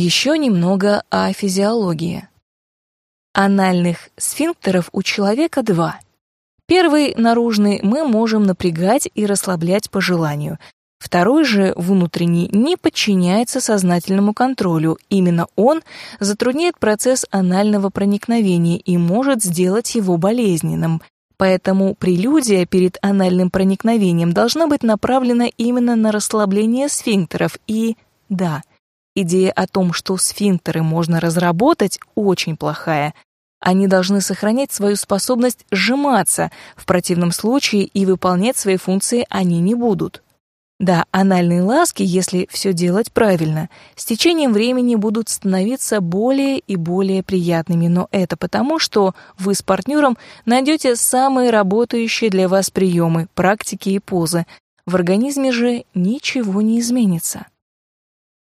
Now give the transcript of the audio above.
Еще немного о физиологии. Анальных сфинктеров у человека два. Первый, наружный, мы можем напрягать и расслаблять по желанию. Второй же, внутренний, не подчиняется сознательному контролю. Именно он затрудняет процесс анального проникновения и может сделать его болезненным. Поэтому прелюдия перед анальным проникновением должна быть направлена именно на расслабление сфинктеров и, да, идея о том, что сфинктеры можно разработать, очень плохая. Они должны сохранять свою способность сжиматься, в противном случае и выполнять свои функции они не будут. Да, анальные ласки, если все делать правильно, с течением времени будут становиться более и более приятными, но это потому, что вы с партнером найдете самые работающие для вас приемы, практики и позы. В организме же ничего не изменится.